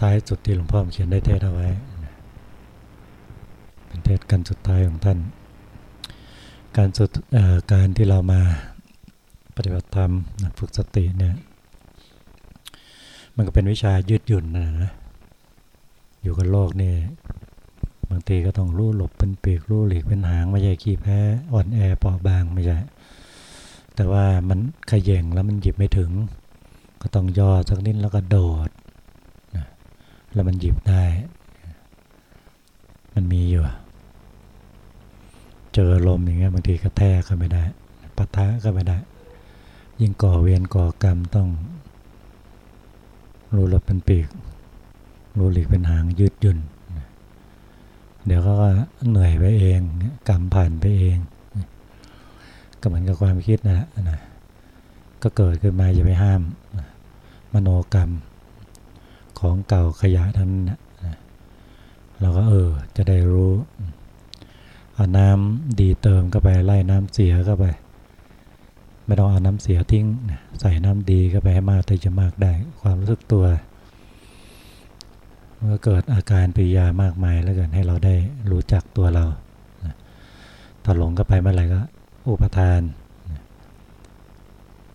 ท้ายสุดที่หลวงพ่อเขียนได้เทศเอาไว้ เป็นเทศกันสุดท้ายของท่าน การสุดการที่เรามาปฏิบัติธรรมฝึกสติเนี่ย มันก็เป็นวิชายืดหยุ่นนะนะ อยู่กับโลกนี่บางทีก็ต้องรู้หลบเป็นปีกรู้หลีกเป็นหางไม่ใช่ขี้แพ้อ่อนแอปราะบางไม่ใช่แต่ว่ามันขย่งแล้วมันหยิบไม่ถึง ก็ต้องย่อสักนิดแล้วก็โดด แล้วมันหยิบได้ มันมีอยู่ เจอลมอย่างเงี้ยบางทีก็แทกก็ไม่ได้ปะทะก็ไม่ได้ ยิ่งก่อเวรก่อกรรมต้อง รูหลบเป็นปีก รูหลีกเป็นหางยืดยุ่น เดี๋ยวก็เหนื่อยไปเอง กรรมผ่านไปเอง ก็เหมือนกับความคิดนะนะก็เกิดขึ้นมาอย่าไปห้าม มโนกรรม ของเก่าขยะนั้นนะเราก็เออจะได้รู้เอาน้ำดีเติมเข้าไปไล่น้ำเสียเข้าไป ไม่ต้องเอาน้ำเสียทิ้ง ใส่น้ำดีเข้าไปให้มากได้จะมากได้ความรู้สึกตัวเมื่อเกิดอาการปิยามากมายแล้วกันให้เราได้รู้จักตัวเราถ้าหลงเข้าไปเมื่อไหร่ก็อุปทาน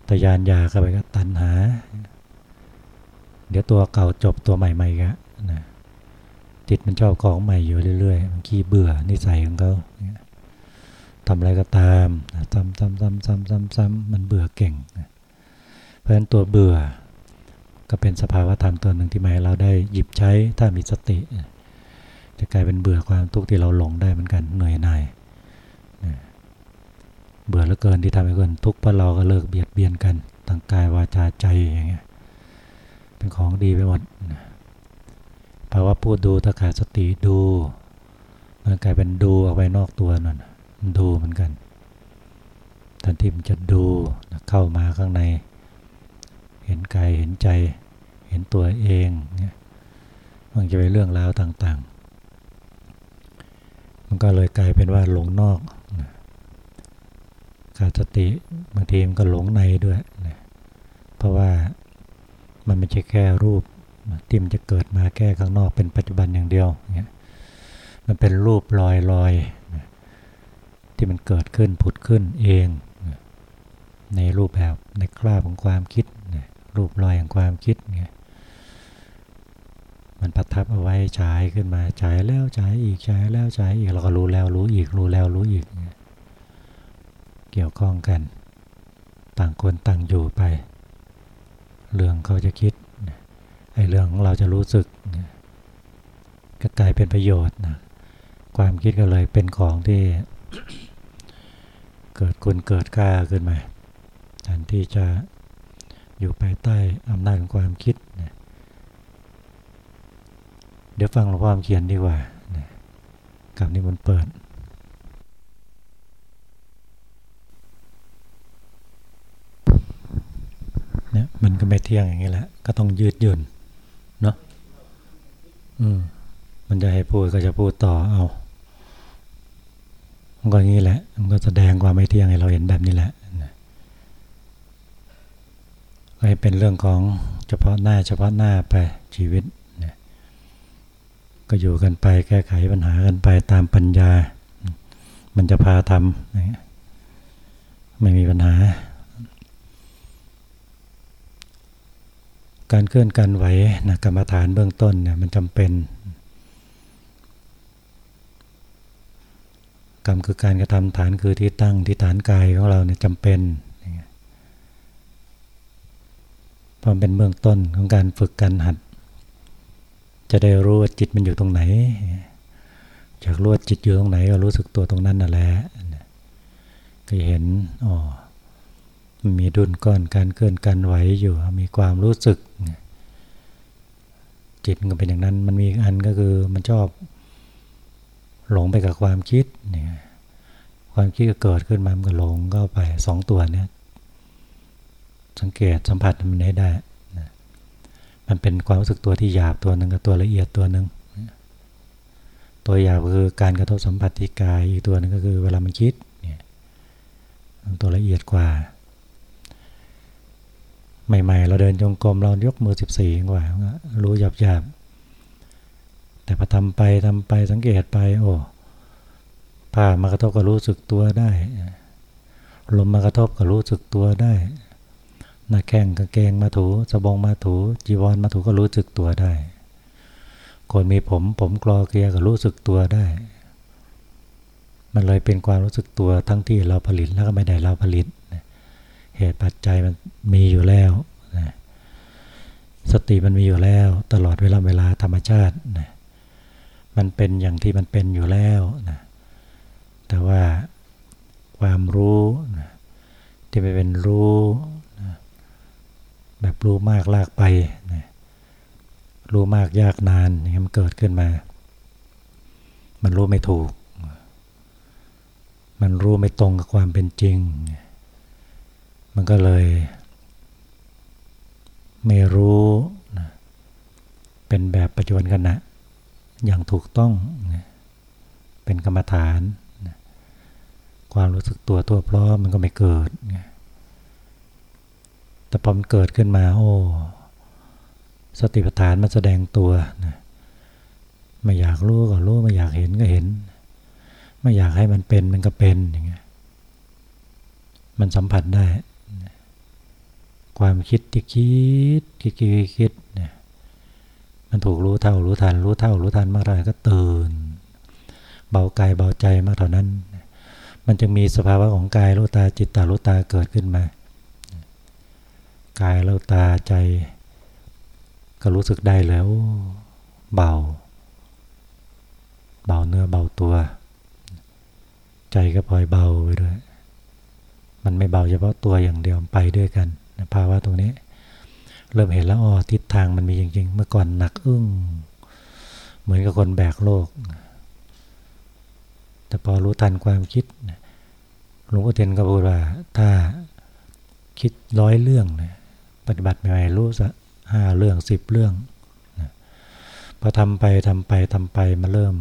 ตยานยาเข้าไปก็ตัณหา เดี๋ยวตัวเก่าจบตัวใหม่ๆก็นะจิตมันชอบของใหม่อยู่เรื่อยๆมันขี้เบื่อนิสัยของเขาทำอะไรก็ตามซ้ำซ้ำซ้ำซ้ำซ้ำซ้ำมันเบื่อเก่ง เพราะฉะนั้นตัวเบื่อก็เป็นสภาวะธรรมตัวหนึ่งที่หมายเราได้หยิบใช้ถ้ามีสติ จะกลายเป็นเบื่อความทุกข์ที่เราหลงได้เหมือนกันเหนื่อยหน่ายเบื่อเหลือเกินที่ทำให้คนทุกข์เพราะเราก็เลิกเบียดเบียนกันทางกายวาจาใจอย่างเงี้ย ของดีไปหมดภาวะพูดดูถ้าขาดสติดูมันกลายเป็นดูออกไปนอกตัวนั่นดูเหมือนกันทันทีมันจะดูเข้ามาข้างใน เห็นกายเห็นใจ เห็นตัวเองเนี่ยมันจะเป็นเรื่องราวต่าง ๆ มันก็เลยกลายเป็นว่าหลงนอกขาดสติบางทีมันก็หลงในด้วย เพราะว่า มันไม่ใช่แค่รูปที่มันจะเกิดมาแค่ข้างนอกเป็นปัจจุบันอย่างเดียวเนี่ยมันเป็นรูปลอยลอยที่มันเกิดขึ้นผุดขึ้นเอง ในรูปแบบในคราบของความคิด รูปลอยของความคิดเนี่ยมันประทับเอาไว้ฉายขึ้นมาฉายแล้วฉายอีกฉายแล้วฉายอีกเราก็รู้แล้วรู้อีกรู้แล้วรู้อีกเนี่ยเกี่ยวข้องกัน ต่างคนต่างอยู่ไป เรื่องเขาจะคิดไอ้เรื่องของเราจะรู้สึกก็กลายเป็นประโยชน์นะความคิดก็เลยเป็นของที่ เกิดคุณเกิดกล้าขึ้นมาแทนที่จะอยู่ภายใต้อำนาจของความคิดนะเดี๋ยวฟังหลวงพ่อเขียนดีกว่านะกับนี้มันเปิดเนี่ย มันก็ไม่เที่ยงอย่างนี้แหละ ก็ต้องยืดหยุ่นเนาะอืมมันจะให้พูดก็จะพูดต่อเอามันก็อย่างนี้แหละ มันก็แสดงความไม่เที่ยงให้เราเห็นแบบนี้แหละให้เป็นเรื่องของเฉพาะหน้าเฉพาะหน้าไปชีวิตเนี่ยก็อยู่กันไปแก้ไขปัญหากันไปตามปัญญา มันจะพาทำไม่มีปัญหา การเคลื่อนการไหวนะกรรมฐานเบื้องต้นเนี่ยมันจำเป็น กรรมคือการกระทำฐานคือที่ตั้งที่ฐานกายของเราเนี่ยจำเป็นเพราะเป็นเบื้องต้นของการฝึกการหัด จะได้รู้ว่าจิตมันอยู่ตรงไหน จากรู้ว่าจิตอยู่ตรงไหนก็รู้สึกตัวตรงนั้นนั่นแหละก็เห็นอ๋อ มีดุลก้อนการเคลื่อนการไหวอยู่มีความรู้สึก จิตก็เป็นอย่างนั้นมันมีอันก็คือมันชอบหลงไปกับความคิดเนี่ยความคิดก็เกิดขึ้นมามันก็หลงเข้าไปสองตัวเนี่ยสังเกตสัมผัสมันได้ได้มันเป็นความรู้สึกตัวที่หยาบตัวหนึ่งกับตัวละเอียดตัวหนึ่งตัวหยาบคือการกระทบสัมผัสที่กายอีกตัวนึงก็คือเวลามันคิดเนี่ยตัวละเอียดกว่า ใหม่ ๆ เราเดินจงกรมเรายกมือ 14กว่ารู้หยาบหยาบแต่พอทำไปทำไปสังเกตไป โอ้ผ้ามากระทบก็รู้สึกตัวได้ ลมมากระทบก็รู้สึกตัวได้หน้าแข้งกางเกงมาถูสบงมาถู จีวรมาถูก็รู้สึกตัวได้คนมีผมผมกรอเกลียก็รู้สึกตัวได้ มันเลยเป็นความรู้สึกตัวทั้งที่เราผลิตแล้วก็ไม่ได้เราผลิต เหตุปัจจัยมันมีอยู่แล้วนะสติมันมีอยู่แล้ว ตลอดเวลาเวลาธรรมชาติมันเป็นอย่างที่มันเป็นอยู่แล้วนะแต่ว่าความรู้นะที่ไม่เป็นรู้นะแบบรู้มากลากไปนะรู้มากยากนานนี้มันเกิดขึ้นมา มันรู้ไม่ถูก มันรู้ไม่ตรงกับความเป็นจริง มันก็เลย ไม่รู้นะเป็นแบบปัจจุบันขณะอย่างถูกต้องนะเป็นกรรมฐานความรู้สึกตัวตัวพร้อมมันก็ไม่เกิดแต่พอมันเกิดขึ้นมา โอ้ สติปัฏฐานมันแสดงตัวนะไม่อยากรู้ก็รู้ไม่อยากเห็นก็เห็น ไม่อยากให้มันเป็นมันก็เป็นอย่างเงี้ยมันสัมผัสได้ ความคิดที่คิดคิดคิดคิดเนี่ยมันถูกรู้เท่ารู้ทัน รู้เท่ารู้ทันเมื่อไรก็ตื่น เบากายเบาใจมากเท่านั้น มันจะมีสภาวะของกายรู้ตาจิตตารู้ตาเกิดขึ้นมากายรู้ตาใจ ก็รู้สึกได้แล้ว เบา เบาเนื้อเบาตัว ใจก็พลอยเบาไปด้วยมันไม่เบาเฉพาะตัวอย่างเดียวไปด้วยกัน ภาวะตรงนี้ เริ่มเห็นแล้วอ๋อทิศทางมันมีจริง ๆ เมื่อก่อนหนักอึ้ง เหมือนกับคนแบกโลก แต่พอรู้ทันความคิดหลวงพ่อเทียนก็พูดว่า ถ้าคิดร้อยเรื่องนะปฏิบัติใหม่รู้สักห้าเรื่องสิบเรื่องนะพอทำไปทำไปทำไปมาเริ่ม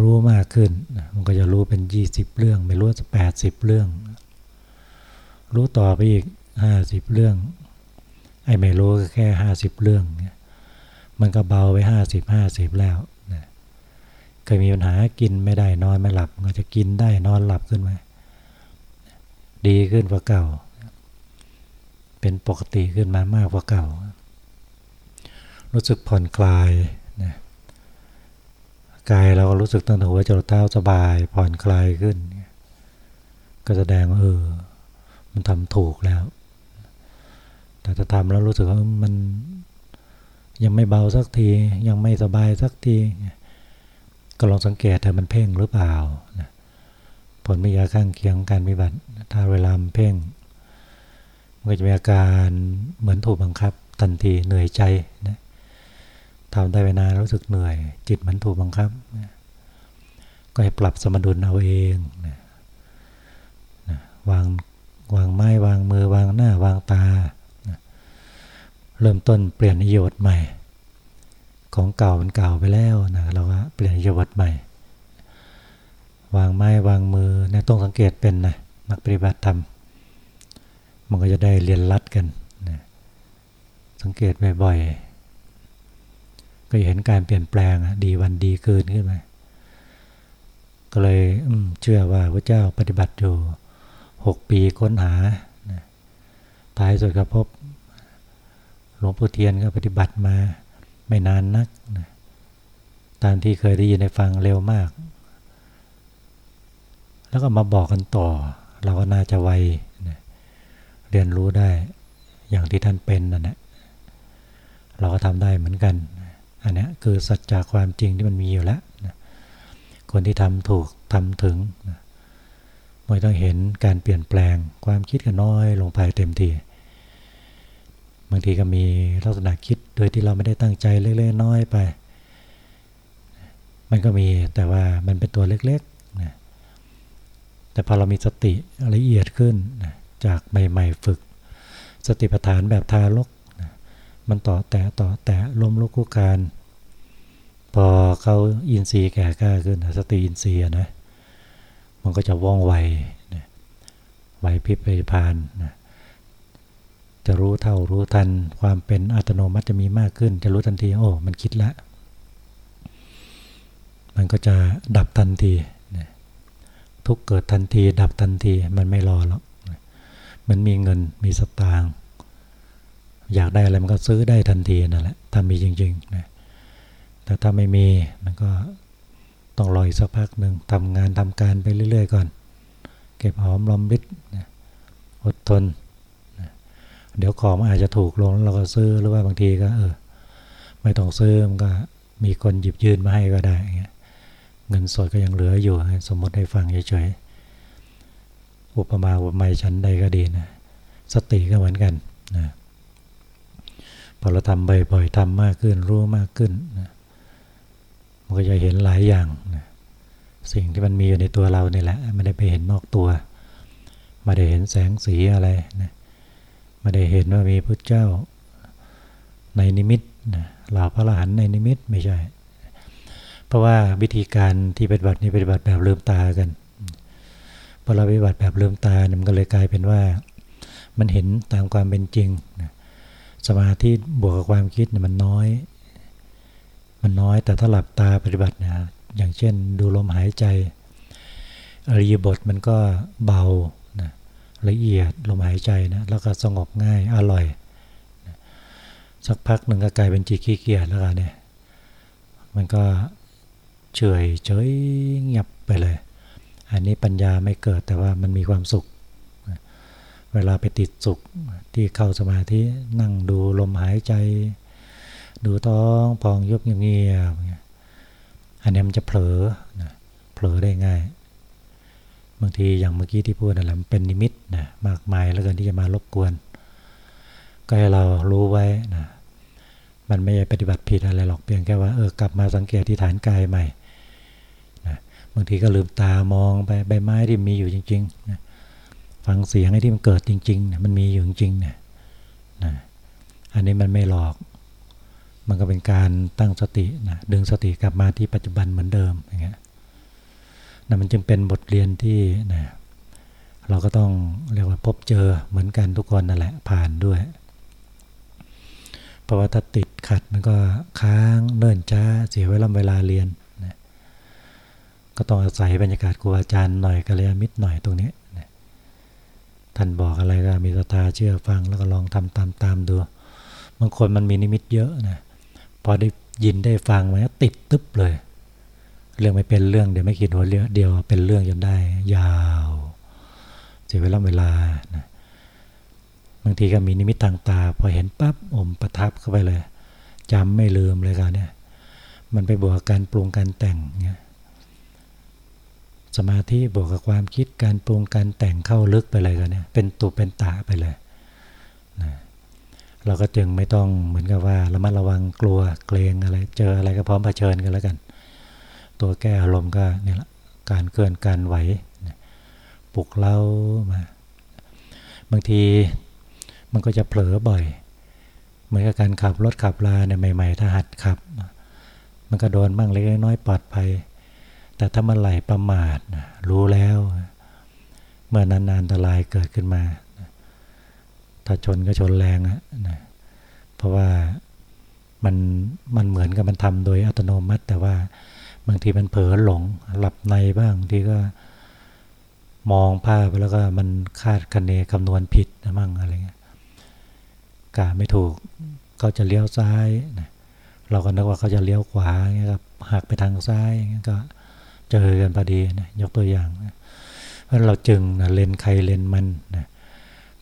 รู้มากขึ้น มันก็จะรู้เป็นยี่สิบเรื่อง ไม่รู้จะแปดสิบเรื่อง รู้ต่อไปอีกห้าสิบเรื่อง ไอ้ไม่รู้ก็แค่ห้าสิบเรื่องมันก็เบาไปห้าสิบห้าสิบแล้วเคยมีปัญหากินไม่ได้นอนไม่หลับ ก็จะกินได้นอนหลับขึ้นไหมดีขึ้นกว่าเก่า เป็นปกติขึ้นมามากกว่าเก่า รู้สึกผ่อนคลายนะกายเราก็รู้สึกตั้งแต่หัวจรดเท้าสบายผ่อนคลายขึ้น ก็แสดงว่าเออ มันทำถูกแล้ว แต่ถ้าทำแล้วรู้สึกว่ามันยังไม่เบาสักที ยังไม่สบายสักที ก็ลองสังเกตแต่มันเพ่งหรือเปล่าผลไม่ยาข้างเคียงการมีบัติ ถ้าเวลาเพ่งมันก็จะมีอาการเหมือนถูกบังคับ ทันทีเหนื่อยใจนะทำได้ไปนานรู้สึกเหนื่อย จิตมันถูกบังคับ ก็ให้ปรับสมดุลเอาเองนะวาง วางไม้วางมือวางหน้าวางตา เริ่มต้นเปลี่ยนนิยมใหม่ ของเก่ามันเก่าไปแล้วนะเราก็เปลี่ยนยวัตใหม่ วางไม้วางมือเนี่ยต้องสังเกตเป็นนะนักปฏิบัติธรรมมันก็จะได้เรียนรัดกันนะสังเกตบ่อยๆก็เห็นการเปลี่ยนแปลงดีวันดีเกินขึ้นมาก็เลยเชื่อว่าพระเจ้าปฏิบัติอยู่ หกปีค้นหาตายสุดก็พบหลวงปู่เทียนก็ปฏิบัติมาไม่นานนักนะตามที่เคยได้ยินในฟังเร็วมาก แล้วก็มาบอกกันต่อ เราก็น่าจะไวนะเรียนรู้ได้อย่างที่ท่านเป็นนั่นแหละเราก็ทำได้เหมือนกัน อันนี้คือสัจจะความจริงที่มันมีอยู่แล้วนะคนที่ทำถูกทำถึงนะ ไม่ต้องเห็นการเปลี่ยนแปลงความคิดก็น้อยลงไปเต็มทีบางทีก็มีลักษณะคิดโดยที่เราไม่ได้ตั้งใจเล็กๆน้อยไป มันก็มีแต่ว่ามันเป็นตัวเล็กๆนะแต่พอเรามีสติละเอียดขึ้นนะจากใหม่ๆฝึก สติปัฏฐานแบบทารกนะมันต่อแต่ต่อแต่ล้มลุกคุกการ พอเขาอินทรีย์แก่กล้าขึ้นสติอินทรีย์นะ มันก็จะว่องไวไหวพริบไปพานนะจะรู้เท่ารู้ทัน ความเป็นอัตโนมัติจะมีมากขึ้น จะรู้ทันทีโอ้มันคิดแล้วมันก็จะดับทันทีทุกเกิดทันทีดับทันทีมันไม่รอหรอกมันมีเงินมีสตางค์อยากได้อะไรมันก็ซื้อได้ทันทีนั่นแหละถ้ามีจริงๆนะแต่ถ้าไม่มีมันก็ ต้องรออีกสักพักหนึ่งทำงานทำการไปเรื่อย ๆ ก่อน เก็บหอมรอมริดนะอดทนนะเดี๋ยวของมันอาจจะถูกลงแล้วเราก็ซื้อหรือว่าบางทีก็เออไม่ต้องซื้อมันก็มีคนหยิบยืนมาให้ก็ได้เงี้ยเงินสดก็ยังเหลืออยู่ สมมติให้ฟังเฉยๆอุปมาอุปไมยชั้นใดก็ดีนะสติก็เหมือนกันนะพอเราทำบ่อยๆทำมากขึ้นรู้มากขึ้นนะ มันก็จะเห็นหลายอย่างนะสิ่งที่มันมีอยู่ในตัวเราเนี่แหละไม่ได้ไปเห็นนอกตัวไม่ได้เห็นแสงสีอะไรนะไม่ได้เห็นว่ามีพระเจ้าในนิมิตนะเหล่าพระอรหันต์ในนิมิตไม่ใช่ เพราะว่าวิธีการที่ปฏิบัตินี้ปฏิบัติแบบลืมตากันพอเราปฏิบัติแบบลืมตาเนี่ยมันก็เลยกลายเป็นว่า มันเห็นตามความเป็นจริงนะสมาธิบวกกับความคิดเนี่ยมันน้อย มันน้อยแต่ถ้าหลับตาปฏิบัตินะอย่างเช่น ดูลมหายใจอริยบทมันก็เบานะละเอียดลมหายใจนะแล้วก็สงบง่ายอร่อยนะสักพักหนึ่งก็กลายเป็นจีขี้เกียจแล้วกันเนี่ยมันก็เฉยเฉยเงียบไปเลย อันนี้ปัญญาไม่เกิดแต่ว่ามันมีความสุข เวลาไปติดสุขที่เข้าสมาธินั่งดูลมหายใจ ดูท้องพองยุบเงียบอันนี้มันจะเผลอเผลอได้ง่าย บางทีอย่างเมื่อกี้ที่พูดนั่นแหละมันเป็นนิมิตนะมากมายแล้วกันที่จะมารบกวน ก็ให้เรารู้ไว้นะมันไม่ใช่ปฏิบัติผิดอะไรหรอกเพียงแค่ว่าเออกลับมาสังเกตที่ฐานกายใหม่นะบางทีก็ลืมตามองไปใบไม้ที่มีอยู่จริงๆนะฟังเสียงไอ้ที่มันเกิดจริงๆเนี่ยมันมีอยู่จริงๆนี่ยนะอันนี้มันไม่หลอก มันก็เป็นการตั้งสตินะดึงสติกลับมาที่ปัจจุบันเหมือนเดิมอย่างเงี้ยนะมันจึงเป็นบทเรียนที่นะเราก็ต้องเรียกว่าพบเจอเหมือนกันทุกคนนั่นแหละผ่านด้วย เพราะว่าถ้าติดขัดมันก็ค้างเนิ่นช้าเสียเวลาเวลาเรียนนะก็ต้องอาศัยบรรยากาศครูอาจารย์หน่อยกัลยาณมิตรหน่อยตรงนี้ท่านบอกอะไรก็มีศรัทธาเชื่อฟังแล้วก็ลองทำตามตามดูบางคนมันมีนิมิตเยอะนะ พอได้ยินได้ฟังมันติดตึ๊บเลย เรื่องไม่เป็นเรื่องเดี๋ยวไม่คิดหัวเรื่องเดียวเป็นเรื่องจนได้ ยาวเสียเวลาเวลานะบางทีก็มีนิมิตทางตา พอเห็นปั๊บอมประทับเข้าไปเลยจำไม่ลืมเลยกันเนี่ยมันไปบวกการปรุงการแต่งเนี่ยสมาธิบวกกับความคิดการปรุงการแต่งเข้าลึกไปเลยกันเนี่ยเป็นตุเป็นตาไปเลยนะ เราก็จึงไม่ต้องเหมือนกับว่าระมัดระวังกลัวเกรงอะไร เจออะไรก็พร้อมเผชิญกันแล้วกัน ตัวแก้อารมณ์ก็เนี่แหละการเคลื่อนการไหวปลุกเล้ามา บางทีมันก็จะเผลอบ่อย เหมือนกับการขับรถขับลาเนี่ยใหม่ ๆ ถ้าหัดขับ มันก็โดนบ้างเล็กน้อยปลอดภัย แต่ถ้ามันไหลประมาทรู้แล้ว เมื่อนั้นอันตรายเกิดขึ้นมา ถ้าชนก็ชนแรงอะนะเพราะว่ามันมันเหมือนกับมันทำโดยอัตโนมัติ แต่ว่าบางทีมันเผลอหลงหลับในบ้างทีก็มองภาพแล้วก็มันคาดคะเนคำนวณผิดนะมั่งอะไรเงี้ยกาไม่ถูกเขาจะเลี้ยวซ้ายนะเราก็นึกว่าเขาจะเลี้ยวขวาเงี้ยครับหักไปทางซ้ายเงี้ยก็เจอกันพอดีนะยกตัวอย่างนะเพราะเราจึงนะเลนใครเลนมันนะ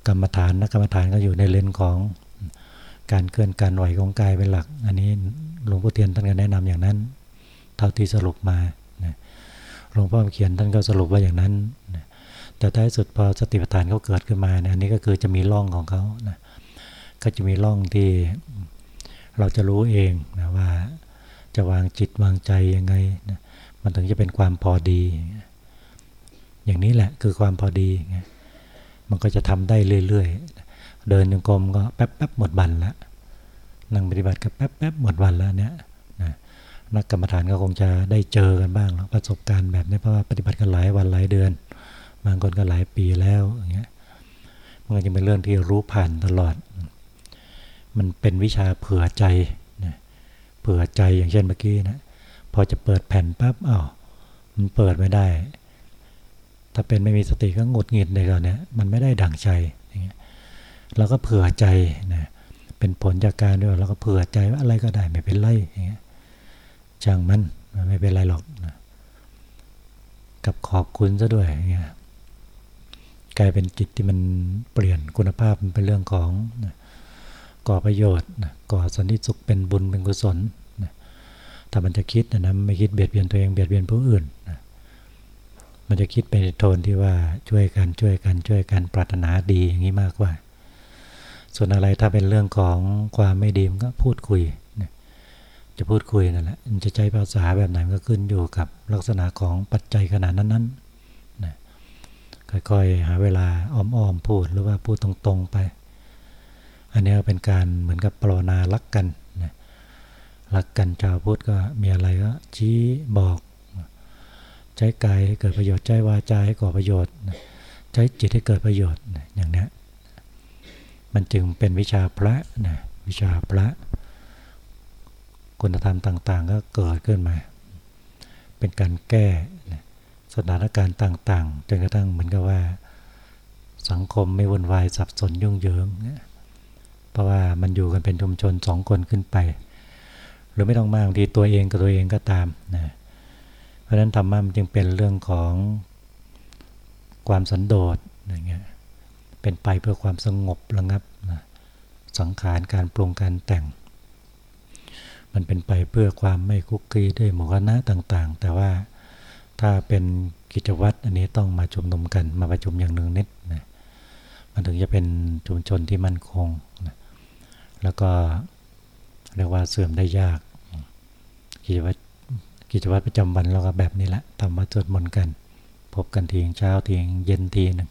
กรรมฐานนะกรรมฐานก็อยู่ในเลนของการเคลื่อนการไหวของกายเป็นหลัก อันนี้หลวงพ่อเทียนท่านก็แนะนำอย่างนั้น เท่าที่สรุปมาหลวงพ่อเขียนท่านก็สรุปว่าอย่างนั้นนะแต่ท้ายสุดพอสติปัฏฐานเขาเกิดขึ้นมาเนี่ยอันนี้ก็คือจะมีร่องของเขานะก็จะมีร่องที่เราจะรู้เองนะว่าจะวางจิตวางใจยังไงนะมันถึงจะเป็นความพอดี อย่างนี้แหละคือความพอดี มันก็จะทำได้เรื่อยๆ เดินยังกรมก็แป๊บๆหมดวันละนั่งปฏิบัติก็แป๊บๆหมดวันแล้วเนี่ยนะนักกรรมฐานก็คงจะได้เจอกันบ้างประสบการณ์แบบนี้เพราะว่าปฏิบัติกันหลายวันหลายเดือน บางคนก็หลายปีแล้วอย่างเงี้ยมันก็จะเป็นเรื่องที่รู้ผ่านตลอด มันเป็นวิชาเผื่อใจนะเผื่อใจอย่างเช่นเมื่อกี้นะพอจะเปิดแผ่นปั๊บอ้าวมันเปิดไม่ได้ ถ้าเป็นไม่มีสติก็งดหงิดในก่อนเนี่ยมันไม่ได้ดั่งใจอย่างเงี้ยเราก็เผื่อใจนะเป็นผลจากการด้วยเราก็เผื่อใจว่าอะไรก็ได้ไม่เป็นไรอย่างเงี้ยช่างมันไม่เป็นไรหรอกนะกับขอบคุณซะด้วยอย่างเงี้ยกลายเป็นจิตที่มันเปลี่ยนคุณภาพมันเป็นเรื่องของนะก่อประโยชน์นะก่อสันติสุขเป็นบุญเป็นกุศลนะถ้ามันจะคิดนะนะไม่คิดเบียดเบียนตัวเองเบียดเบียนผู้อื่นนะ มันจะคิดไปในโทนที่ว่าช่วยกันช่วยกันช่วยกันปรารถนาดีอย่างนี้มากกว่า ส่วนอะไรถ้าเป็นเรื่องของความไม่ดีมันก็พูดคุย จะพูดคุยนั่นแหละจะใช้ภาษาแบบไหนก็ขึ้นอยู่กับลักษณะของปัจจัยขนาดนั้นๆนะค่อยๆหาเวลาอ้อมๆพูดหรือว่าพูดตรงๆไป อันนี้เป็นการเหมือนกับปรนนารักกันนะรักกันชาวพุทธก็มีอะไรก็ชี้บอก ใช้กายให้เกิดประโยชน์ใช้วาจาให้ก่อประโยชน์ ใช้จิตให้เกิดประโยชน์อย่างนี้มันจึงเป็นวิชาพระนะวิชาพระ คุณธรรมต่าง ๆ ก็เกิดขึ้นมา เป็นการแก้สถานการณ์ต่าง ๆ จนกระทั่งเหมือนกับว่าสังคมไม่วุ่นวายสับสนยุ่งเหยิง เพราะว่ามันอยู่กันเป็นชุมชนสองคนขึ้นไป หรือไม่ต้องมากบางทีตัวเองกับตัวเองก็ตามนะ เพราะฉะนั้นธรรมะมันจึงเป็นเรื่องของความสันโดษอย่างเงี้ยเป็นไปเพื่อความสงบระงับนะสังขารการปรุงการแต่ง มันเป็นไปเพื่อความไม่คุกคีด้วยหมู่คณะต่างๆ แต่ว่าถ้าเป็นกิจวัตรอันนี้ต้องมาชุมนุมกันมาประชุมอย่างหนึ่งนิดนะมันถึงจะเป็นชุมชนที่มั่นคงนะแล้วก็เรียกว่าเสื่อมได้ยากกิจวัตร กิจวัตรประจำวันเราก็แบบนี้แหละทำมาสวดมนต์กัน พบกันทีงเช้าทีงเย็นทีหนึ่ง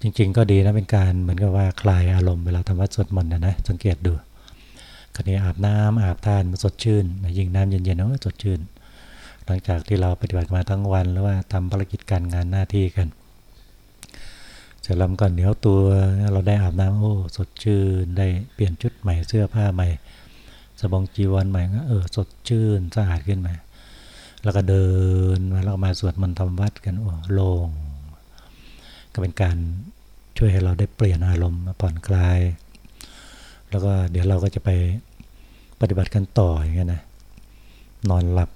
จริง ๆ ก็ดีนะเป็นการเหมือนกับว่าคลายอารมณ์เวลาทำวัดสวดมนต์นะนะสังเกตดูคราวนี้อาบน้ำอาบท่านมาสดชื่นยิงน้ำเย็นๆเนาะสดชื่น หลังจากที่เราปฏิบัติมาทั้งวันหรือว่าทำภารกิจการงานหน้าที่กันเสร็จแล้วก็เหนียวตัวเราได้อาบน้ำโอ้สดชื่นได้เปลี่ยนชุดใหม่เสื้อผ้าใหม่ สบงจีวรใหม่ก็เออสดชื่นสะอาดขึ้นมา แล้วก็เดินมาแล้วมาสวดมนต์ทำวัดกันโอ้โล่งก็เป็นการช่วยให้เราได้เปลี่ยนอารมณ์ผ่อนคลาย แล้วก็เดี๋ยวเราก็จะไปปฏิบัติกันต่ออย่างเงี้ยนะนอนหลับ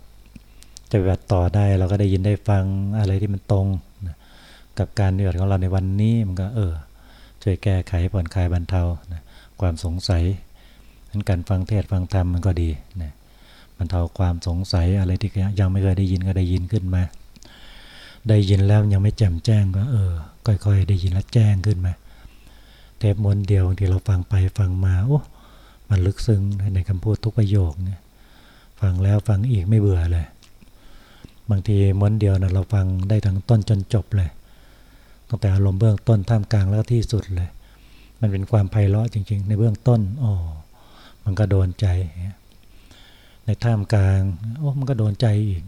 จะปฏิบัติต่อได้เราก็ได้ยินได้ฟังอะไรที่มันตรงนะกับการปฏิบัติของเราในวันนี้มันก็เออช่วยแก้ไขผ่อนคลายบรรเทานะความสงสัย นั้นการฟังเทศฟังธรรมมันก็ดีนะบรรเทาความสงสัยอะไรที่ยังไม่เคยได้ยินก็ได้ยินขึ้นมา ได้ยินแล้วยังไม่แจ่มแจ้งก็เออ ค่อยๆ ได้ยินแล้วแจ้งขึ้นมา เทปมวนเดียวที่เราฟังไปฟังมาโอ้ มันลึกซึ้งในคำพูดทุกประโยคเนี่ย ฟังแล้วฟังอีกไม่เบื่อเลย บางทีม้วนเดียวนะเราฟังได้ทั้งต้นจนจบเลย ตั้งแต่อารมณ์เบื้องต้นท่ามกลางแล้วที่สุดเลย มันเป็นความไพเราะจริง ๆ ในเบื้องต้น อ๋อ มันก็โดนใจ ในท่ามกลาง โอ้มันก็โดนใจอีก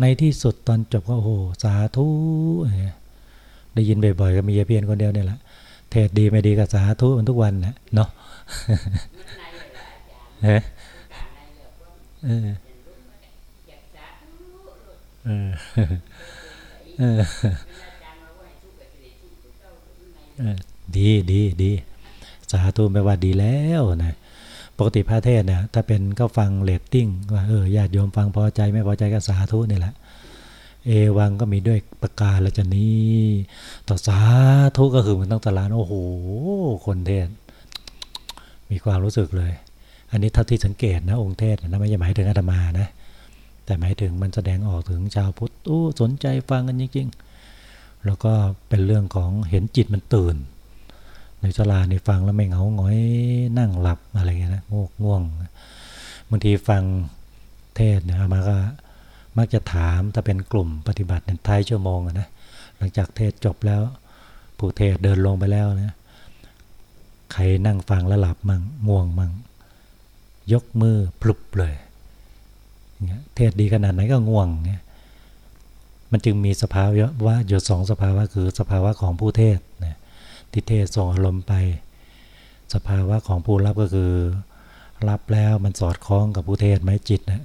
ในที่สุดตอนจบก็โอ้โหสาธุได้ยินบ่อยๆก็มีเพี้ยนคนเดียวเนี่ยแหละเทศน์ดีไม่ดีก็สาธุมันทุกวันนะเนาะเฮ้เออเออเออดีดีดีสาธุแปลว่าดีแล้วนะ ปกติพระเทศน์เนี่ยถ้าเป็นก็ฟังเลตติ้งว่าเออญาติโยมฟังพอใจไม่พอใจก็สาธุนี่แหละเอวังก็มีด้วยประกาศละจะนี้ต่อสาธุก็คือมันต้องตลานโอ้โห คนเทศ มีความรู้สึกเลย อันนี้เท่าที่สังเกตนะองค์เทศนะไม่ใช่หมายถึงอาตมานะ แต่หมายถึงมันแสดงออกถึงชาวพุทธอู้สนใจฟังกันจริงๆ แล้วก็เป็นเรื่องของเห็นจิตมันตื่น ในสลาในฟังแล้วไม่เหงาหงอยนั่งหลับอะไรเงี้ยนะง่วงบางทีฟังเทศเนี่ยมาก็มักจะถามถ้าเป็นกลุ่มปฏิบัติในท้ายชั่วโมงนะหลังจากเทศจบแล้วผู้เทศเดินลงไปแล้วนะใครนั่งฟังแล้วหลับมั่งง่วงมั่งยกมือปลุบเลยเทศดีขนาดไหนก็ง่วงเนี่ยมันจึงมีสภาวะว่าอยู่สองสภาวะคือสภาวะของผู้เทศนะ ที่เทศส่งอารมณ์ไป สภาวะของผู้รับก็คือ รับแล้วมันสอดคล้องกับผู้เทศไหมจิตนะ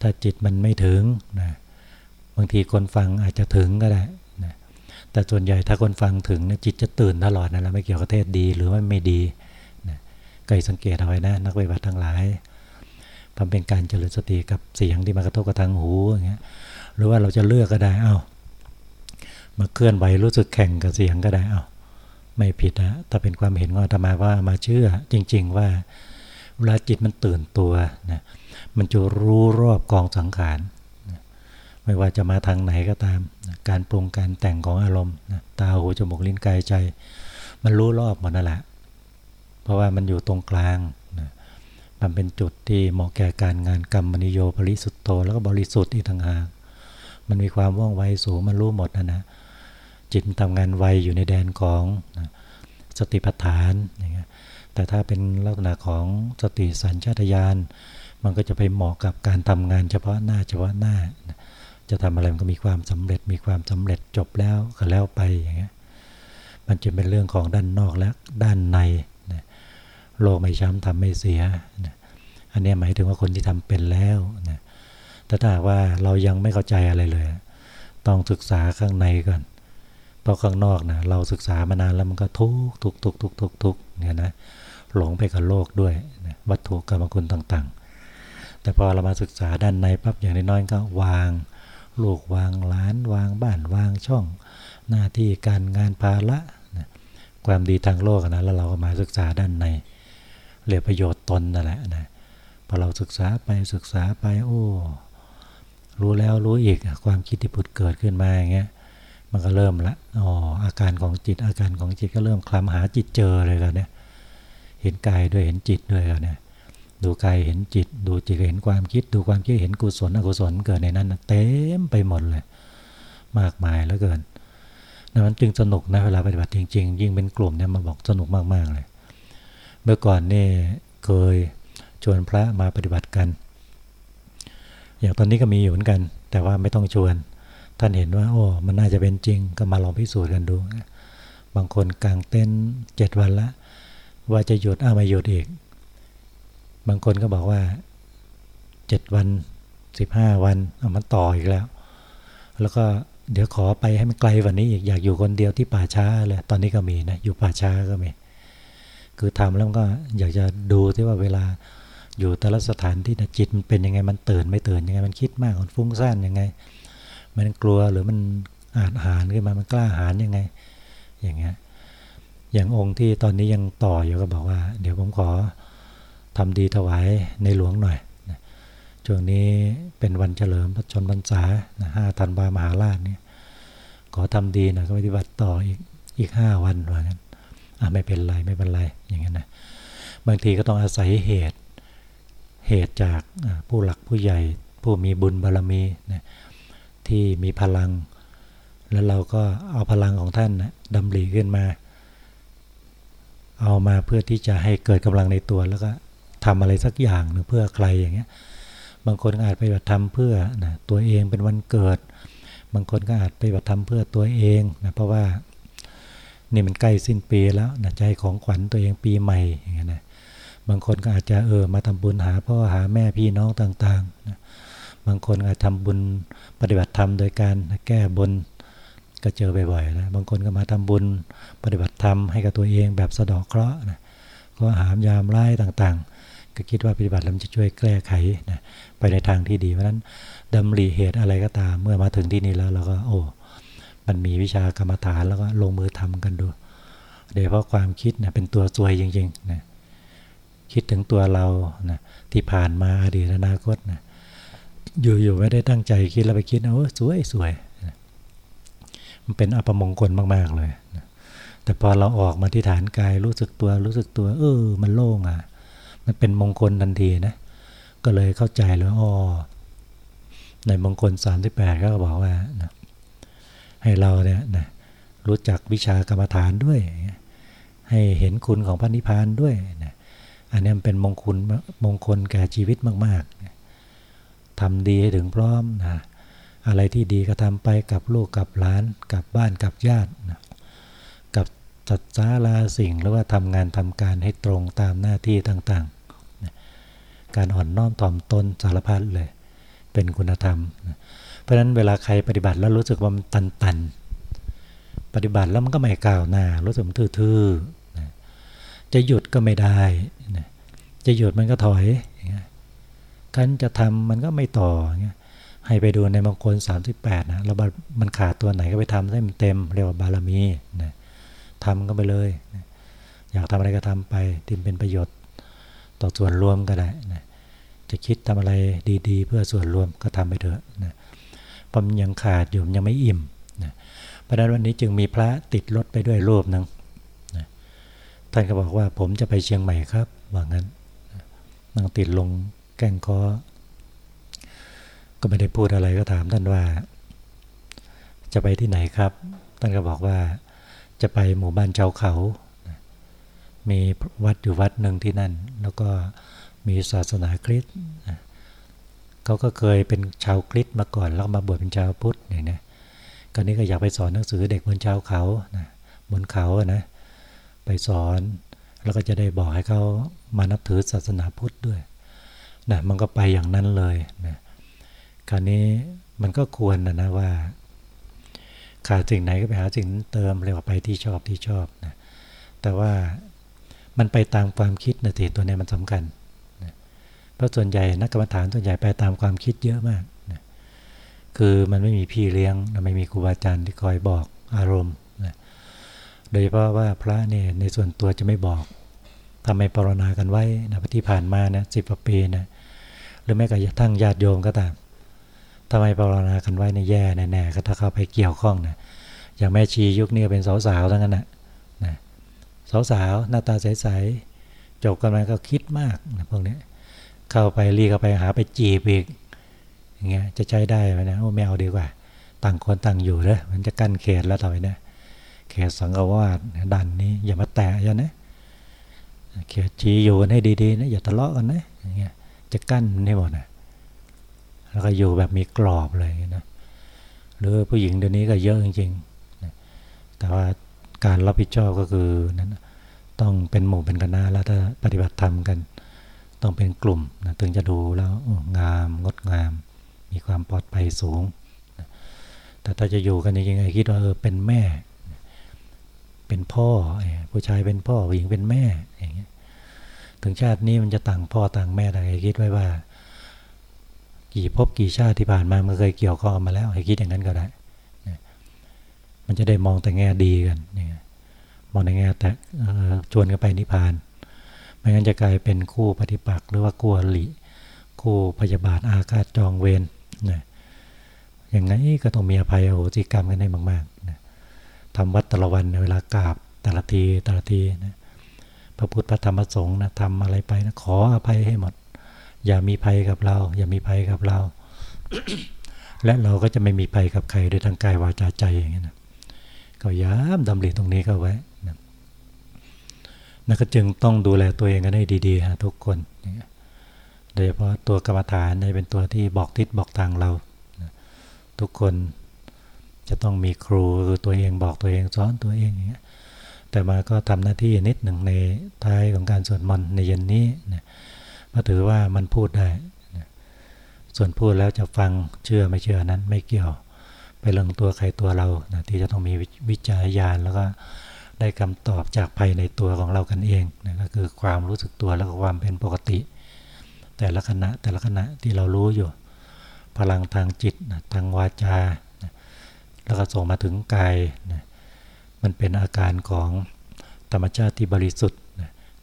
ถ้าจิตมันไม่ถึงนะบางทีคนฟังอาจจะถึงก็ได้นะแต่ส่วนใหญ่ถ้าคนฟังถึงนะจิตจะตื่นตลอดนะแล้วไม่เกี่ยวกับเทศดีหรือว่าไม่ดีนะก็สังเกตเอาไว้นะนักปฏิบัติทั้งหลายทำเป็นการเจริญสติกับเสียงที่มากระทบกระทางหูอย่างเงี้ยหรือว่าเราจะเลือกก็ได้เอา้ามาเคลื่อนไหวรู้สึกแข่งกับเสียงก็ได้เอา้า ไม่ผิดนะถ้าเป็นความเห็นของอาตมาว่ามาเชื่อ จริง ๆ ว่าเวลาจิตมันตื่นตัวนะมันจะรู้รอบกองสังขารไม่ว่าจะมาทางไหนก็ตามการปรุงการแต่งของอารมณ์ตาหูจมูกลิ้นกายใจ มันรู้รอบหมดนั่นแหละเพราะว่ามันอยู่ตรงกลางมันเป็นจุดที่เหมาะแก่การงานกรรมนิโยบริสุทธโต แล้วก็บริสุทธิ์อีกทางหากมันมีความว่องไวสูงมันรู้หมดนะนะจิตทำงานไวอยู่ในแดนของ สติปัฏฐานอย่างเงี้ยแต่ถ้าเป็นลักษณะของสติสัญชาตญาณมันก็จะไปเหมาะกับการทำงานเฉพาะหน้าเฉพาะหน้า จะทำอะไรมันก็มีความสำเร็จมีความสำเร็จจบแล้วก็แล้วไปอย่างเงี้ยมันจะเป็นเรื่องของด้านนอกและด้านในนะโลกไม่ช้ำทำไม่เสียนะอันนี้หมายถึงว่าคนที่ทำเป็นแล้วนะแต่ถ้าว่าเรายังไม่เข้าใจอะไรเลย ต้องศึกษาข้างในก่อน เพราะข้างนอกนะเราศึกษามานานแล้วมันก็ทุกทุกทุกทุกทุกทุกเนี่ยนะหลงไปกับโลกด้วยนะวัตถุกรรมคุณต่างๆ แต่พอเรามาศึกษาด้านในปั๊บอย่างน้อยๆก็วางลูกวางล้านวางบ้านวางช่อง หน้าที่การงานภาระนะความดีทางโลกนะแล้วเราก็มาศึกษาด้านในเรียกประโยชน์ตนนั่นแหละนะพอเราศึกษาไปศึกษาไปโอ้รู้แล้วรู้อีกความคิดที่ผุดเกิดขึ้นมาอย่างเงี้ย มันก็เริ่มละอ๋ออาการของจิต อาการของจิตก็เริ่มคลำหาจิตเจอเลยกันเนี่ย เห็นกายด้วยเห็นจิตด้วยกันเนี่ย ดูกายเห็นจิต ดูจิตเห็นความคิด ดูความคิดเห็นกุศลอกุศลเกิดในนั้นเต็มไปหมดเลย มากมายแล้วเกินนั้นมันจึงสนุกนะเวลาปฏิบัติจริง ๆ ยิ่งเป็นกลุ่มเนี่ยมาบอกสนุกมากๆเลย เมื่อก่อนนี่เคยชวนพระมาปฏิบัติกัน อย่างตอนนี้ก็มีอยู่เหมือนกัน แต่ว่าไม่ต้องชวน ท่านเห็นว่า โอ้ มันน่าจะเป็นจริงก็มาลองพิสูจน์กันดู บางคนกลางเต้นเจ็ดวันละ ว่าจะหยุดอ้ามาหยุดอีก บางคนก็บอกว่าเจ็ดวันสิบห้าวันเอามันต่ออีกแล้ว แล้วก็เดี๋ยวขอไปให้มันไกลวันนี้อีกอยากอยู่คนเดียวที่ป่าช้าเลยตอนนี้ก็มีนะอยู่ป่าช้าก็มีคือทำแล้วก็อยากจะดูที่ว่าเวลาอยู่แต่ละสถานที่นะจิตมันเป็นยังไงมันตื่นไม่ตื่นยังไงมันคิดมากมันฟุ้งซ่านยังไง มันกลัวหรือมันอาจหารขึ้นมามันกล้าหารยังไง อย่างเงี้ยอย่างองค์ที่ตอนนี้ยังต่ออยู่ก็บอกว่า เดี๋ยวผมขอทำดีถวายในหลวงหน่อยช่วงนี้เป็นวันเฉลิมพระชนพรรษาห้าธันวามหาราชเนี่ยขอทำดีน่อยก็ปฏิบัติต่ออีกอีกห้าวันว่างั้นอะไม่เป็นไรไม่เป็นไรอย่างนั้นนะบางทีก็ต้องอาศัยเหตุเหตุจากผู้หลักผู้ใหญ่ผู้มีบุญบารรมีนะ ที่มีพลัง แล้วเราก็เอาพลังของท่านนะดำริขึ้นมา เอามาเพื่อที่จะให้เกิดกำลังในตัวแล้วก็ทำอะไรสักอย่างหนึ่งเพื่อใครอย่างเงี้ย บางคนอาจไปแบัติธรรมเพื่อนะตัวเองเป็นวันเกิด บางคนก็อาจไปแบัติธรรมเพื่อตัวเองนะเพราะว่านี่มันใกล้สิ้นปีแล้วนะใจของขวัญตัวเองปีใหม่อย่างเงี้ยนะบางคนก็อาจจะเออมาทำบุญหาพ่อหาแม่พี่น้องต่างๆนะางคนอาจทำบุญปฏิบัติธรรมโดยการแก้บนก็เจอบ่อยๆนะบางคนก็มาทำบุญปฏิบัติธรรมให้กับตัวเองแบบสะดอกเคราะห์นะก็หามยามไล่ต่างๆ ก็คิดว่าปฏิบัติแล้วจะช่วยแก้ไขนะไปในทางที่ดีเพราะนั้นดำริเหตุอะไรก็ตามเมื่อมาถึงที่นี่แล้วเราก็โอ้มันมีวิชากรรมฐานแล้วก็ลงมือทำกันดูโดยเพราะความคิดนะเป็นตัวซวยจริงๆนะคิดถึงตัวเรานะที่ผ่านมาอดีตอนาคตนะ อยู่ๆไม่ได้ตั้งใจคิดแล้วไปคิดโอ้สวยสวยมันเป็นอัปมงคลมาก ๆ เลย แต่พอเราออกมาที่ฐานกายรู้สึกตัวรู้สึกตัว เออ มันโล่งอะ มันเป็นมงคลทันทีนะ ก็เลยเข้าใจเลยอ๋อในมงคลสามที่แปดก็บอกว่านะให้เราเนี่ยนะรู้จักวิชากรรมฐานด้วย ให้เห็นคุณของพระนิพพานด้วยนะอันนี้มันเป็นมงคลมงคลแก่ชีวิตมากๆ ทำดีให้ถึงพร้อมนะอะไรที่ดีก็ทำไปกับลูกกับหลานกับบ้านกับญาตินะกับตัดสาลาสิ่งหรือว่าทำงานทำการให้ตรงตามหน้าที่ต่างๆการอ่อนน้อมถ่อมตนสารพัดเลย เป็นคุณธรรมเพราะฉะนั้นเวลาใครปฏิบัติแล้วรู้สึกว่ามันตันๆ ปฏิบัติแล้วมันก็ไม่ก้าวหน้ารู้สึกมันทื่อๆจะหยุดก็ไม่ได้จะหยุดมันก็ถอย กันจะทำมันก็ไม่ต่อเงี้ยให้ไปดูในมงคล 38 นะเรามันขาดตัวไหนก็ไปทำให้มันเต็มเรียกว่าบารมีนะทำก็ไปเลยนะอยากทำอะไรก็ทำไปที่เป็นประโยชน์ต่อส่วนรวมก็ได้นะจะคิดทำอะไรดีๆ เพื่อส่วนรวมก็ทำไปเถอะนะพอมันยังขาดอยู่ยังไม่อิ่มนะเพราะนั้นวันนี้จึงมีพระติดรถไปด้วยรูปนึงนะท่านก็บอกว่าผมจะไปเชียงใหม่ครับว่างั้นนั่งติดลง แก่งคอก็ไม่ได้พูดอะไรก็ถามท่านว่า จะไปที่ไหนครับ ท่านก็บอกว่าจะไปหมู่บ้านเจ้าเขา มีวัดอยู่วัดหนึ่งที่นั่น แล้วก็มีศาสนาคริสต์เขาก็เคยเป็นชาวคริสต์มาก่อน แล้วมาบวชเป็นชาวพุทธอย่างนี้กรนี้ก็อยากไปสอนหนังสือเด็กบนชาวเขานะบนเขานะ ไปสอน แล้วก็จะได้บอกให้เขามานับถือศาสนาพุทธด้วย นะมันก็ไปอย่างนั้นเลยนะคราวนี้มันก็ควรนะนะว่าขาดสิ่งไหนก็ไปหาสิ่งนั้นเติมเรียกว่าไปที่ชอบที่ชอบนะแต่ว่ามันไปตามความคิดนะทีตัวนี้มันสำคัญนะเพราะส่วนใหญ่นักกรรมฐานส่วนใหญ่ไปตามความคิดเยอะมากนะคือมันไม่มีพี่เลี้ยงไม่มีครูบาอาจารย์ที่คอยบอกอารมณ์นะโดยเฉพาะว่าพระเนี่ยในส่วนตัวจะไม่บอก ทำไมปรนนากันไว้นะที่ผ่านมานะสิบปีนะหรือแม้กระทั่งญาติโยมก็ตามทำไมปรนนากันไว้ในแย่แน่ๆก็ถ้าเข้าไปเกี่ยวข้องนะอย่างแม่ชียุคนี้เป็นสาวๆทั้งนั้นนะนะสาวๆหน้าตาใสๆจบกันมาก็คิดมากนะพวกนี้เข้าไปรีเข้าไปหาไปจีบอีกอย่างเงี้ยจะใช้ได้ไหมนะโอ้ไม่เอาดีกว่า ต่างคนต่างอยู่เลยมันจะกั้นเขตแล้วต่อไปนะเขตสังกวาสดันนี้อย่ามาแตะอย่านะ เขตจีอยู่กันให้ดีๆนะอย่าทะเลาะกันนะอย่างเงี้ยจะกั้นให้หมดนะแล้วก็อยู่แบบมีกรอบเลยนะหรือผู้หญิงเดี๋ยวนี้ก็เยอะจริงๆนะแต่ว่าการรับผิดชอบก็คือนั้นต้องเป็นหมู่เป็นคณะแล้วถ้าปฏิบัติธรรมกัน ต้องเป็นกลุ่มนะถึงจะดูแล้วงามงดงาม มีความปลอดภัยสูงนะแต่ถ้าจะอยู่กันจริงๆคิดว่าเออเป็นแม่ เป็นพ่อผู้ชายเป็นพ่อผู้หญิงเป็นแม่ ถึงชาตินี้มันจะต่างพ่อต่างแม่ต่คิดไว้ว่า กี่ภพกี่ชาติที่ผ่านมามันเคยเกี่ยวข้องมาแล้วให้คิดอย่างนั้นก็ได้ มันจะได้มองแต่แง่ดีกันมองในแง่แต่ชวนกันไปนิพพาน ไม่งั้นจะกลายเป็นคู่ปฏิปักษ์หรือว่าคู่อริคู่พยาบาทอาฆาตจองเวรนะอย่างไงก็ต้องมีอภัยโหสิกรรมกันได้มากๆนะทำวัดแต่ละวันเวลากราบแต่ละทีแต่ละทีนะ พระพุทธพระธรรมพระสงฆ์นะทำอะไรไปนะขออภัยให้หมด อย่ามีภัยกับเรา อย่ามีภัยกับเรา และเราก็จะไม่มีภัยกับใครโดยทางกายวาจาใจอย่างนี้นะก็ย้ำดำริตรงนี้ก็ไว้นะนั่นก็จึงต้องดูแลตัวเองกันให้ดีๆฮะทุกคนโดยเฉพาะตัวกรรมฐานในเป็นตัวที่บอกทิศบอกทางเรา ทุกคนจะต้องมีครูคือตัวเองบอกตัวเองสอนตัวเองอย่างเงี้ย แต่มาก็ทำหน้าที่นิดหนึ่งในท้ายของการสวดมนต์ในเย็นนี้นะก็ถือว่ามันพูดได้ส่วนพูดแล้วจะฟังเชื่อไม่เชื่อนั้นไม่เกี่ยวไปเรื่องตัวใครตัวเรานะที่จะต้องมีวิจัยาณแล้วก็ได้คำตอบจากภายในตัวของเรากันเองนะก็คือความรู้สึกตัวแล้วก็ความเป็นปกติ แต่ละขณะแต่ละขณะที่เรารู้อยู่ พลังทางจิตนะทางวาจานะแล้วก็ส่งมาถึงกายนะ มันเป็นอาการของธรรมชาติที่บริสุทธิ์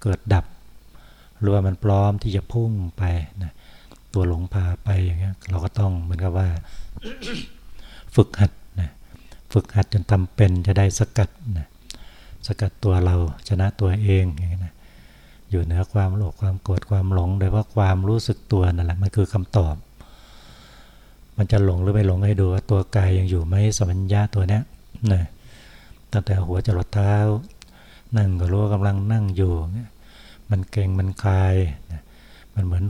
เกิดดับ หรือว่ามันพร้อมที่จะพุ่งไปนะตัวหลงพาไปอย่างเงี้ยเราก็ต้องเหมือนกับว่า ฝึกหัดนะฝึกหัดจนทำเป็นจะได้สกัดนะสกัดตัวเราชนะตัวเองอย่างเงี้ยนะอยู่เหนือความโลภความโกรธความหลงโดยว่าความรู้สึกตัวนั่นแหละมันคือคำตอบ มันจะหลงหรือไม่หลงให้ดูว่าตัวกายยังอยู่ไหมสมัญญาตัวเนี้ยนะ ตั้งแต่หัวจรดเท้า นั่งก็รู้ว่ากำลังนั่งอยู่มันเก่งมันคลายมันเหมือน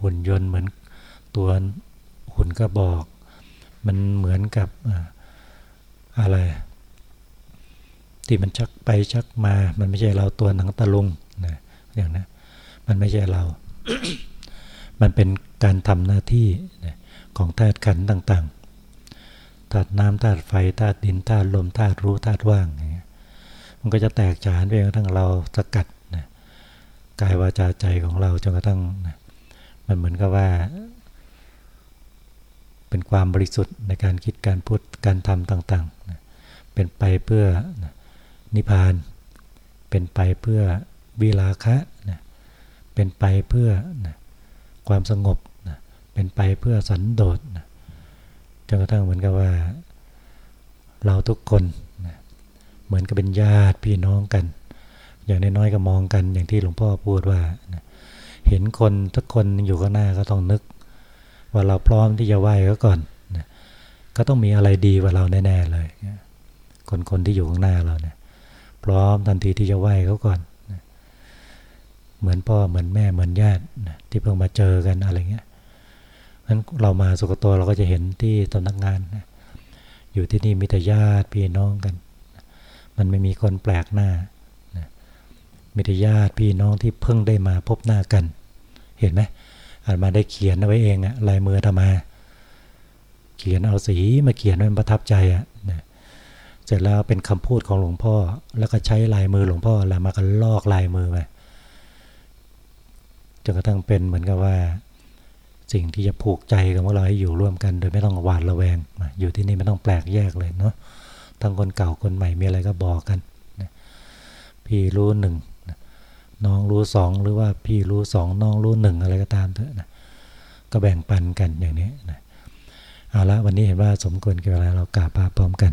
หุ่นยนต์เหมือนตัวหุ่นก็บอก มันเหมือนกับอะไร ที่มันชักไปชักมา มันไม่ใช่เราตัวหนังตะลุงนะอย่างนั้นมันไม่ใช่เรา มันเป็นการทำหน้าที่ของธาตุขันธ์ต่าง ๆ ธาตุน้ำธาตุไฟธาตุดินธาตุลมธาตุรู้ธาตุว่างอย่างเงี้ยมันก็จะแตกฉานไปจนกระทั่งเราสกัดนะกายวาจาใจของเราจนกระทั่งนะมันเหมือนกับว่า เป็นความบริสุทธิ์ในการคิดการพูดการทำต่างๆนะเป็นไปเพื่อนะนิพพาน เป็นไปเพื่อวิราคะนะเป็นไปเพื่อนะความสงบนะเป็นไปเพื่อสันโดษนะ จนกระทั่งเหมือนกับว่า เราทุกคนเหมือนกับเป็นญาติพี่น้องกัน อย่างน้อยๆก็มองกันอย่างที่หลวงพ่อพูดว่า เห็นคนทุกคนอยู่ข้างหน้าก็ต้องนึก ว่าเราพร้อมที่จะไหว้เขาก่อนก็ต้องมีอะไรดีกว่าเราแน่ๆเลยคนคนที่อยู่ข้างหน้าเราเนี่ยพร้อมทันทีที่จะไหว้เขาก่อน เหมือนพ่อเหมือนแม่เหมือนญาติที่เพิ่งมาเจอกันอะไรเงี้ย นั้นเรามาสุกโตเราก็จะเห็นที่ตำนักงานนะอยู่ที่นี่มีแต่ญาติพี่น้องกัน มันไม่มีคนแปลกหน้านะมีแต่ญาติพี่น้องที่เพิ่งได้มาพบหน้ากัน เห็นไหมอามาได้เขียนเอาไว้เองอะลายมือธรรมา เขียนเอาสีมาเขียนไว้ประทับใจอะนะเสร็จแล้วเป็นคำพูดของหลวงพ่อ แล้วก็ใช้ลายมือหลวงพ่อแล้วมากันลอกลายมือไปจนกระทั่งเป็นเหมือนกับว่า สิ่งที่จะผูกใจกับพวกเราให้อยู่ร่วมกัน โดยไม่ต้องหวาดระแวง อยู่ที่นี่ไม่ต้องแปลกแยกเลยเนาะทั้งคนเก่าคนใหม่มีอะไรก็บอกกันพี่รู้หนึ่งนะน้องรู้สองหรือว่าพี่รู้สองน้องรู้หนึ่งอะไรก็ตามเถอะนะก็แบ่งปันกันอย่างนี้นะเอาละวันนี้เห็นว่าสมควรกับเวลาเรากราบพาพร้อมกัน